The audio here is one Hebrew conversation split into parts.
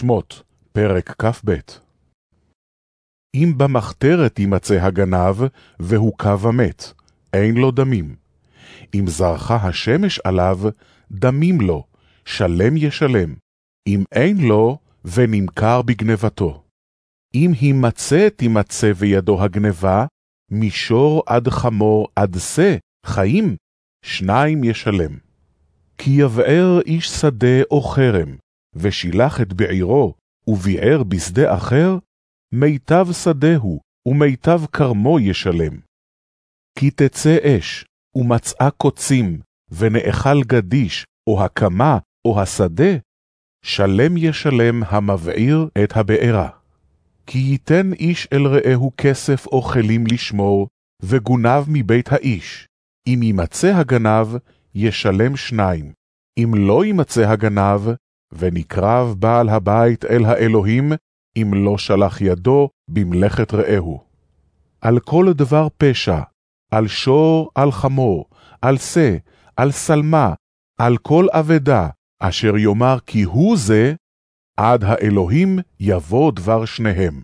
שמות, פרק כ"ב אם במחתרת יימצא הגנב, והוכה ומת, אין לו דמים. אם זרחה השמש עליו, דמים לו, שלם ישלם. אם אין לו, ונמכר בגנבתו. אם הימצא תימצא בידו הגנבה, מישור עד חמור עד שא, חיים, שניים ישלם. כי יבער איש שדה או חרם, ושילח את בעירו, וביער בשדה אחר, מיטב שדהו, ומיטב כרמו ישלם. כי תצא אש, ומצאה קוצים, ונאכל גדיש, או הקמה, או השדה, שלם ישלם המבעיר את הבעירה. כי ייתן איש אל רעהו כסף או כלים לשמור, וגונב מבית האיש. אם יימצא הגנב, ישלם שניים. אם לא יימצא הגנב, ונקרב בעל הבית אל האלוהים, אם לא שלח ידו במלאכת רעהו. על כל דבר פשע, על שור, על חמור, על שא, על שלמה, על כל אבדה, אשר יאמר כי הוא זה, עד האלוהים יבוא דבר שניהם.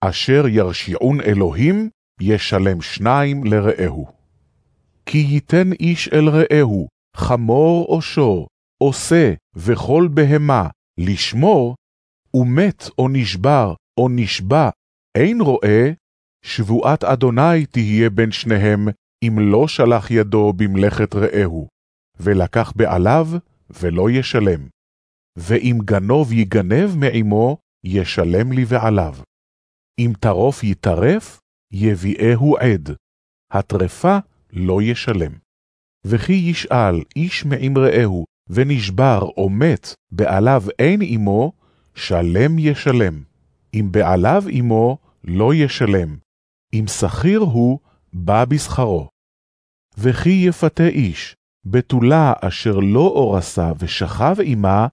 אשר ירשיעון אלוהים, ישלם שניים לרעהו. כי ייתן איש אל רעהו, חמור או שור, עושה וכל בהמה, לשמור, ומת או נשבר או נשבע, אין רואה, שבועת אדוני תהיה בין שניהם, אם לא שלח ידו במלאכת רעהו, ולקח בעליו, ולא ישלם. ואם גנוב יגנב מעמו, ישלם לי ועליו. אם טרוף יטרף, יביאהו עד. הטרפה לא ישלם. וכי ישאל איש מעם רעהו, ונשבר או מת, בעליו אין עמו, שלם ישלם. אם בעליו עמו, לא ישלם. אם שכיר הוא, בא בשכרו. וכי יפתה איש, בתולה אשר לא אורסה ושכב עמה,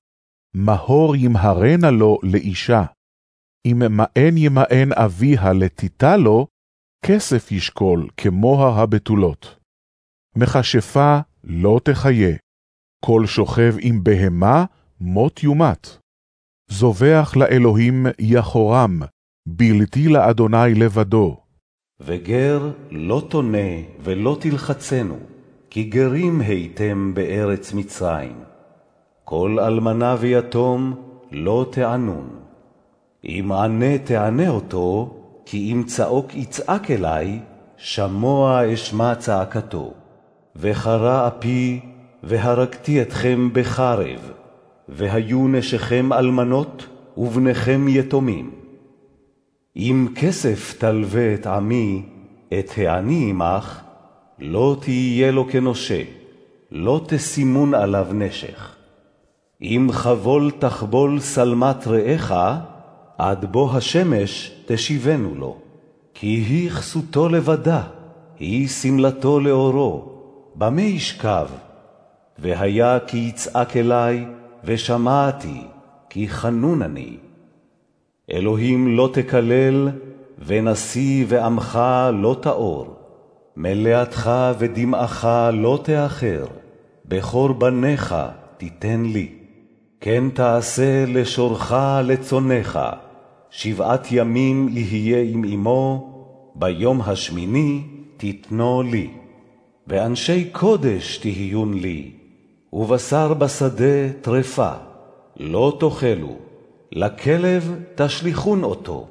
מהור ימהרנה לו לאישה. אם מאן ימאן אביה לתיתה לו, כסף ישקול כמוהר הבתולות. מכשפה לא תחיה, כל שוכב עם בהמה, מות יומת. זובח לאלוהים יחורם, בלתי לאדוני לבדו. וגר לא תונה ולא תלחצנו, כי גרים הייתם בארץ מצרים. כל אלמנה ויתום לא תענון. אם ענה תענה אותו, כי אם צעוק יצעק אלי, שמוע אשמע צעקתו. וחרה אפי, והרגתי אתכם בחרב, והיו נשיכם אלמנות, ובניכם יתומים. אם כסף תלווה את עמי, את העני עמך, לא תהיה לו כנושה, לא תסימון עליו נשך. אם חבול תחבול שלמת רעך, עד בוא השמש תשיבנו לו. כי היא כסותו לבדה, היא שמלתו לאורו, במה ישכב? והיה כי יצעק אלי, ושמעתי, כי חנון אני. אלוהים לא תקלל, ונשיא ועמך לא תאור. מלאתך ודמעך לא תאחר, בכור בניך תיתן לי. כן תעשה לשורך לצונך, שבעת ימים יהיה עם אמו, ביום השמיני תיתנו לי. ואנשי קודש תהיון לי, ובשר בשדה טרפה, לא תאכלו, לכלב תשליכון אותו.